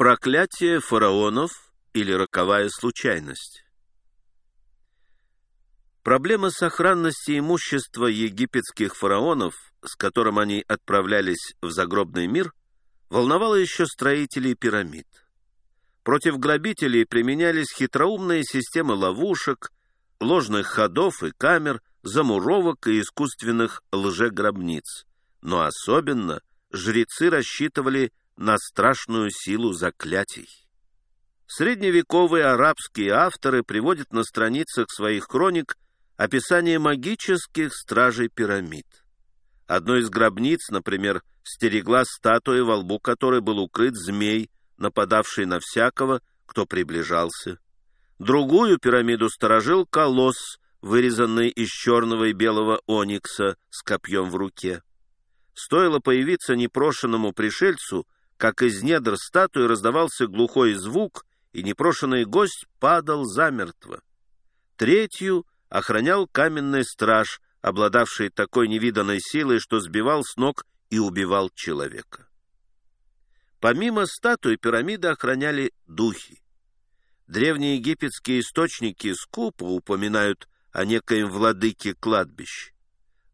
Проклятие фараонов или роковая случайность. Проблема сохранности имущества египетских фараонов, с которым они отправлялись в загробный мир, волновала еще строителей пирамид. Против грабителей применялись хитроумные системы ловушек, ложных ходов и камер, замуровок и искусственных лжегробниц. Но особенно жрецы рассчитывали на страшную силу заклятий. Средневековые арабские авторы приводят на страницах своих хроник описание магических стражей пирамид. Одной из гробниц, например, стерегла статуя, во лбу которой был укрыт змей, нападавший на всякого, кто приближался. Другую пирамиду сторожил колосс, вырезанный из черного и белого оникса с копьем в руке. Стоило появиться непрошенному пришельцу, как из недр статуи раздавался глухой звук, и непрошенный гость падал замертво. Третью охранял каменный страж, обладавший такой невиданной силой, что сбивал с ног и убивал человека. Помимо статуи пирамиды охраняли духи. Древние египетские источники скупо упоминают о некоем владыке кладбищ.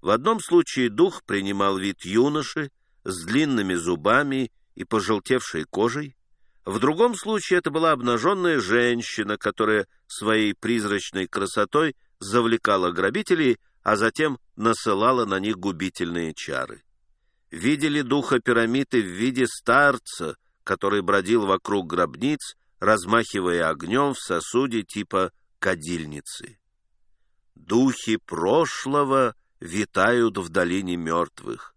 В одном случае дух принимал вид юноши с длинными зубами и пожелтевшей кожей, в другом случае это была обнаженная женщина, которая своей призрачной красотой завлекала грабителей, а затем насылала на них губительные чары. Видели духа пирамиды в виде старца, который бродил вокруг гробниц, размахивая огнем в сосуде типа кадильницы. Духи прошлого витают в долине мертвых.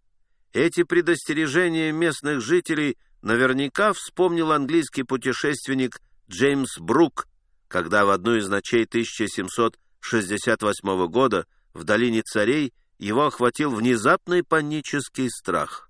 Эти предостережения местных жителей наверняка вспомнил английский путешественник Джеймс Брук, когда в одну из ночей 1700 1968 года в долине царей его охватил внезапный панический страх.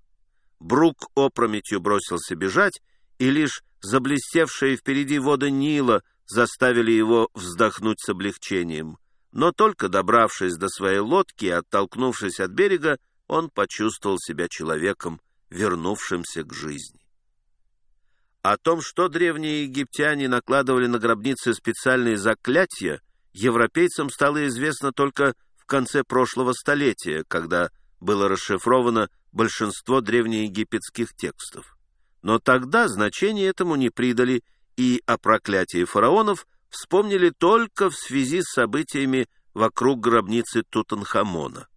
Брук опрометью бросился бежать, и лишь заблестевшие впереди воды Нила заставили его вздохнуть с облегчением. Но только добравшись до своей лодки и оттолкнувшись от берега, он почувствовал себя человеком, вернувшимся к жизни. О том, что древние египтяне накладывали на гробницы специальные заклятия, европейцам стало известно только в конце прошлого столетия, когда было расшифровано большинство древнеегипетских текстов. Но тогда значения этому не придали, и о проклятии фараонов вспомнили только в связи с событиями вокруг гробницы Тутанхамона.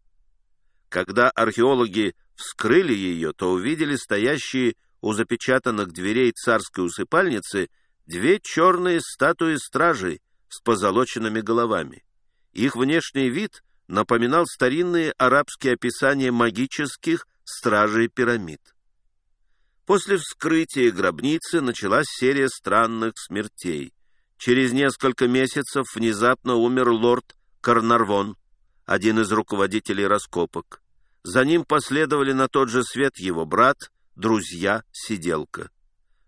Когда археологи вскрыли ее, то увидели стоящие у запечатанных дверей царской усыпальницы две черные статуи стражей, с позолоченными головами. Их внешний вид напоминал старинные арабские описания магических стражей пирамид. После вскрытия гробницы началась серия странных смертей. Через несколько месяцев внезапно умер лорд Карнарвон, один из руководителей раскопок. За ним последовали на тот же свет его брат, друзья, сиделка.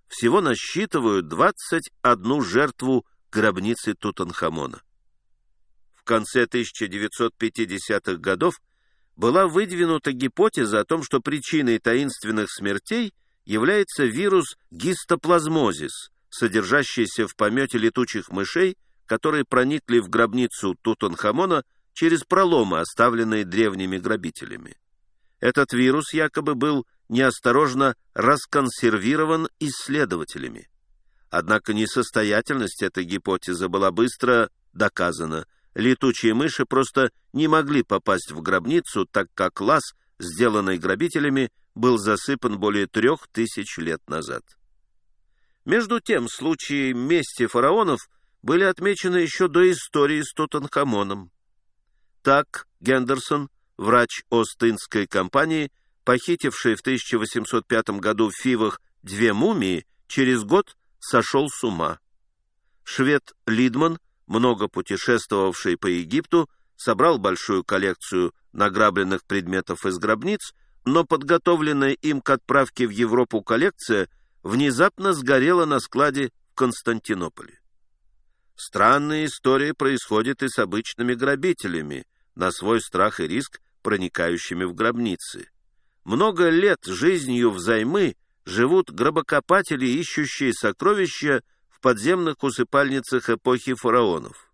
Всего насчитывают 21 жертву гробницы Тутанхамона. В конце 1950-х годов была выдвинута гипотеза о том, что причиной таинственных смертей является вирус гистоплазмозис, содержащийся в помете летучих мышей, которые проникли в гробницу Тутанхамона через проломы, оставленные древними грабителями. Этот вирус якобы был неосторожно расконсервирован исследователями. Однако несостоятельность этой гипотезы была быстро доказана. Летучие мыши просто не могли попасть в гробницу, так как лаз, сделанный грабителями, был засыпан более трех тысяч лет назад. Между тем, случаи мести фараонов были отмечены еще до истории с Тутанхамоном. Так Гендерсон, врач Остинской компании, похитивший в 1805 году в Фивах две мумии, через год сошел с ума. Швед Лидман, много путешествовавший по Египту, собрал большую коллекцию награбленных предметов из гробниц, но подготовленная им к отправке в Европу коллекция внезапно сгорела на складе в Константинополе. Странная история происходит и с обычными грабителями, на свой страх и риск проникающими в гробницы. Много лет жизнью взаймы живут гробокопатели, ищущие сокровища в подземных усыпальницах эпохи фараонов.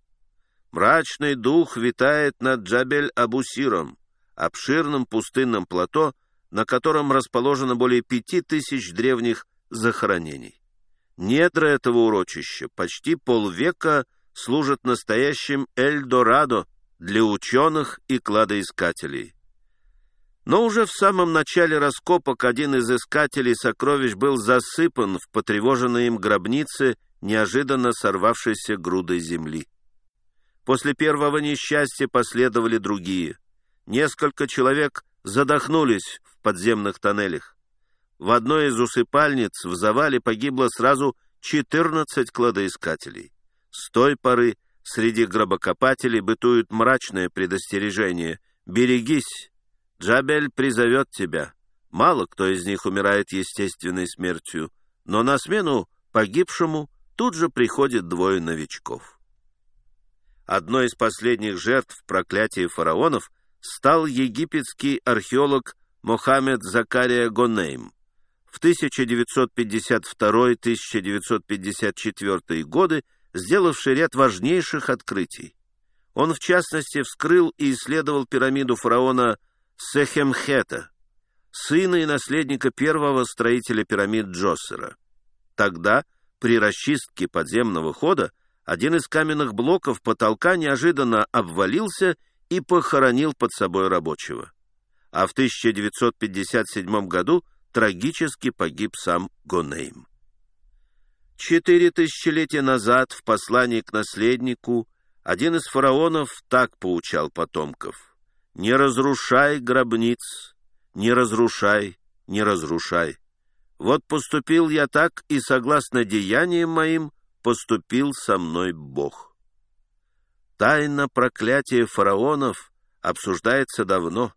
Мрачный дух витает над Джабель-Абусиром, обширным пустынным плато, на котором расположено более пяти тысяч древних захоронений. Недра этого урочища почти полвека служат настоящим Эльдорадо для ученых и кладоискателей. Но уже в самом начале раскопок один из искателей сокровищ был засыпан в потревоженной им гробнице неожиданно сорвавшейся грудой земли. После первого несчастья последовали другие. Несколько человек задохнулись в подземных тоннелях. В одной из усыпальниц в завале погибло сразу 14 кладоискателей. С той поры среди гробокопателей бытует мрачное предостережение «Берегись, Джабель призовет тебя. Мало кто из них умирает естественной смертью, но на смену погибшему тут же приходит двое новичков. Одной из последних жертв проклятия фараонов стал египетский археолог Мохаммед Закария Гонейм. В 1952-1954 годы сделавший ряд важнейших открытий. Он, в частности, вскрыл и исследовал пирамиду фараона Сехемхета, сына и наследника первого строителя пирамид Джоссера. Тогда, при расчистке подземного хода, один из каменных блоков потолка неожиданно обвалился и похоронил под собой рабочего. А в 1957 году трагически погиб сам Гонейм. Четыре тысячелетия назад в послании к наследнику один из фараонов так поучал потомков — не разрушай гробниц, не разрушай, не разрушай. Вот поступил я так, и согласно деяниям моим поступил со мной Бог. Тайна проклятия фараонов обсуждается давно.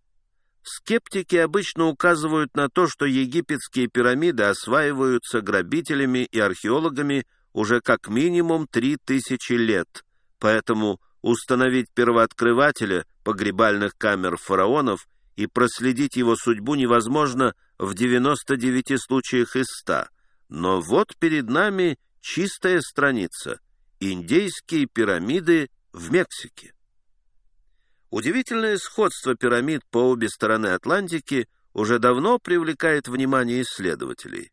Скептики обычно указывают на то, что египетские пирамиды осваиваются грабителями и археологами уже как минимум три тысячи лет, поэтому установить первооткрывателя погребальных камер фараонов и проследить его судьбу невозможно в 99 случаях из 100. Но вот перед нами чистая страница – индейские пирамиды в Мексике. Удивительное сходство пирамид по обе стороны Атлантики уже давно привлекает внимание исследователей.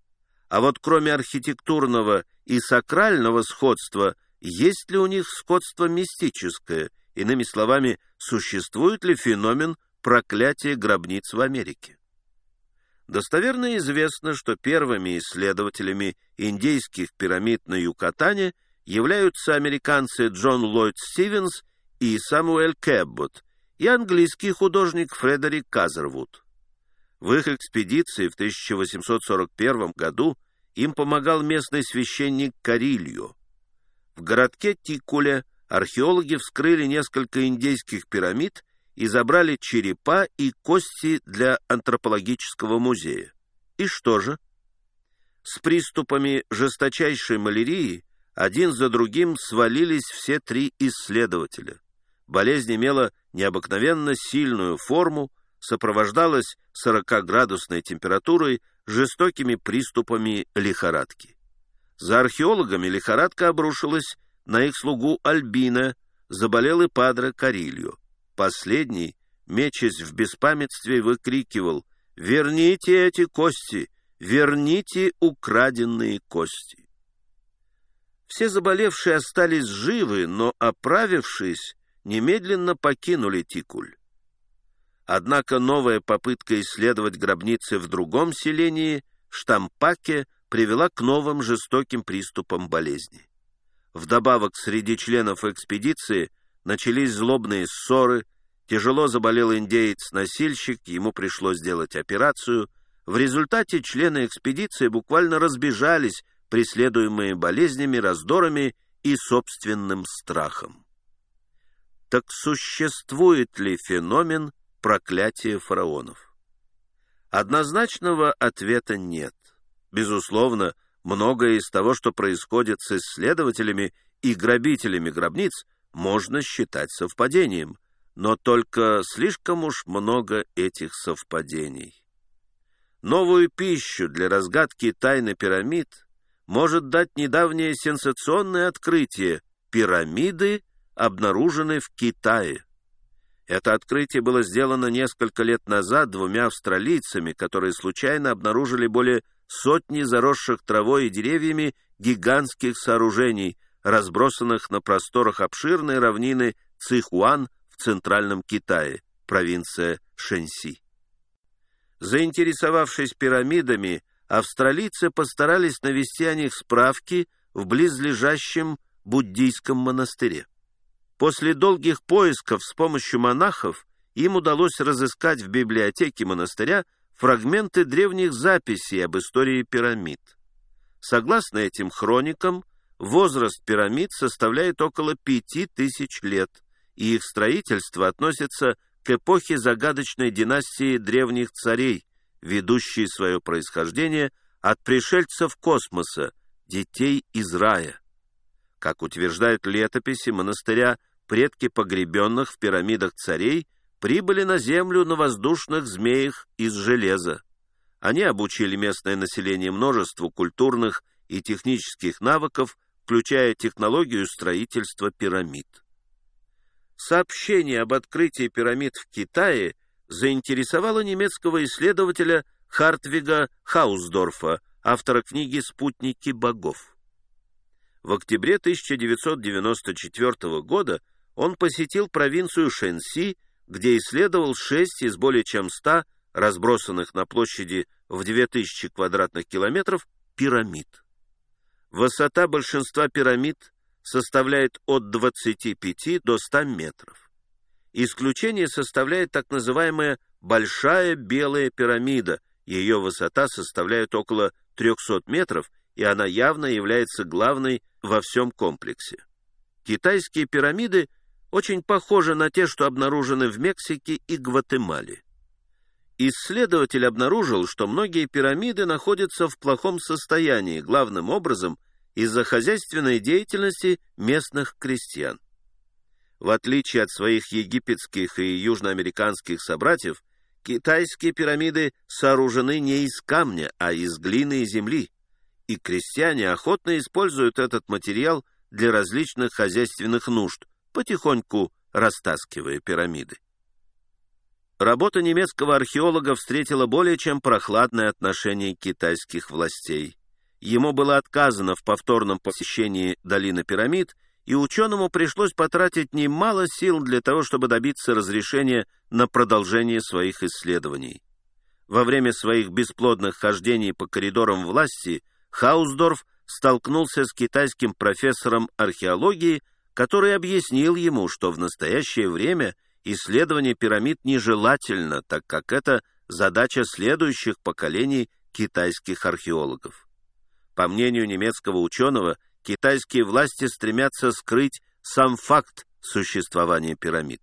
А вот кроме архитектурного и сакрального сходства, есть ли у них сходство мистическое – Иными словами, существует ли феномен проклятия гробниц в Америке? Достоверно известно, что первыми исследователями индейских пирамид на Юкатане являются американцы Джон Ллойд Стивенс и Самуэль Кэббот и английский художник Фредерик Казервуд. В их экспедиции в 1841 году им помогал местный священник Карильо. В городке Тикуле археологи вскрыли несколько индейских пирамид и забрали черепа и кости для антропологического музея. И что же? С приступами жесточайшей малярии один за другим свалились все три исследователя. Болезнь имела необыкновенно сильную форму, сопровождалась 40-градусной температурой, жестокими приступами лихорадки. За археологами лихорадка обрушилась на их слугу Альбина заболел и падре Карилью. Последний, мечась в беспамятстве, выкрикивал «Верните эти кости! Верните украденные кости!» Все заболевшие остались живы, но, оправившись, немедленно покинули Тикуль. Однако новая попытка исследовать гробницы в другом селении, Штампаке, привела к новым жестоким приступам болезни. Вдобавок, среди членов экспедиции начались злобные ссоры, тяжело заболел индеец-носильщик, ему пришлось сделать операцию. В результате члены экспедиции буквально разбежались, преследуемые болезнями, раздорами и собственным страхом. Так существует ли феномен проклятия фараонов? Однозначного ответа нет. Безусловно, Многое из того, что происходит с исследователями и грабителями гробниц, можно считать совпадением, но только слишком уж много этих совпадений. новую пищу для разгадки тайны пирамид может дать недавнее сенсационное открытие – пирамиды обнаружены в Китае. Это открытие было сделано несколько лет назад двумя австралийцами, которые случайно обнаружили более сотни заросших травой и деревьями гигантских сооружений, разбросанных на просторах обширной равнины Цихуан в центральном Китае, провинция Шэньси. Заинтересовавшись пирамидами, австралийцы постарались навести о них справки в близлежащем буддийском монастыре. После долгих поисков с помощью монахов им удалось разыскать в библиотеке монастыря фрагменты древних записей об истории пирамид. Согласно этим хроникам, возраст пирамид составляет около пяти тысяч лет, и их строительство относится к эпохе загадочной династии древних царей, ведущей свое происхождение от пришельцев космоса, детей из рая. Как утверждают летописи монастыря предки погребенных в пирамидах царей прибыли на землю на воздушных змеях из железа. Они обучили местное население множеству культурных и технических навыков, включая технологию строительства пирамид. Сообщение об открытии пирамид в Китае заинтересовало немецкого исследователя Хартвига Хаусдорфа, автора книги «Спутники богов». В октябре 1994 года он посетил провинцию Шэньси, где исследовал шесть из более чем ста разбросанных на площади в 2000 квадратных километров пирамид. Высота большинства пирамид составляет от 25 до 100 метров. Исключение составляет так называемая «большая белая пирамида», ее высота составляет около 300 метров, и она явно является главной во всем комплексе. Китайские пирамиды – очень похожи на те, что обнаружены в Мексике и Гватемале. Исследователь обнаружил, что многие пирамиды находятся в плохом состоянии, главным образом из-за хозяйственной деятельности местных крестьян. В отличие от своих египетских и южноамериканских собратьев, китайские пирамиды сооружены не из камня, а из глины и земли, и крестьяне охотно используют этот материал для различных хозяйственных нужд, потихоньку растаскивая пирамиды. Работа немецкого археолога встретила более чем прохладное отношение китайских властей. Ему было отказано в повторном посещении долины пирамид, и ученому пришлось потратить немало сил для того, чтобы добиться разрешения на продолжение своих исследований. Во время своих бесплодных хождений по коридорам власти Хаусдорф столкнулся с китайским профессором археологии который объяснил ему, что в настоящее время исследование пирамид нежелательно, так как это задача следующих поколений китайских археологов. По мнению немецкого ученого, китайские власти стремятся скрыть сам факт существования пирамид.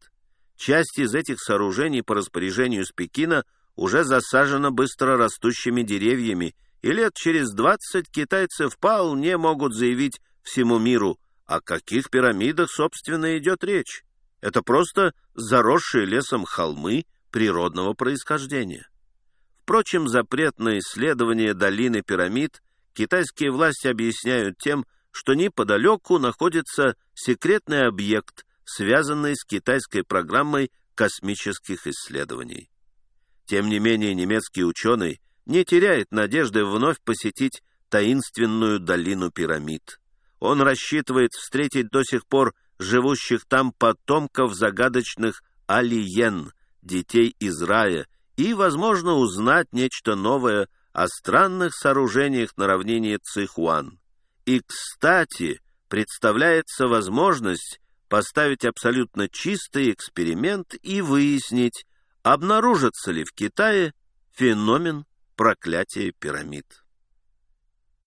Часть из этих сооружений по распоряжению с Пекина уже засажена быстро растущими деревьями, и лет через 20 китайцы вполне могут заявить всему миру – о каких пирамидах, собственно, идет речь? Это просто заросшие лесом холмы природного происхождения. Впрочем, запрет на исследование долины пирамид китайские власти объясняют тем, что неподалеку находится секретный объект, связанный с китайской программой космических исследований. Тем не менее, немецкий ученый не теряет надежды вновь посетить таинственную долину пирамид. Он рассчитывает встретить до сих пор живущих там потомков загадочных алиен, детей из рая, и, возможно, узнать нечто новое о странных сооружениях на равнине Цихуан. И, кстати, представляется возможность поставить абсолютно чистый эксперимент и выяснить, обнаружится ли в Китае феномен проклятия пирамид.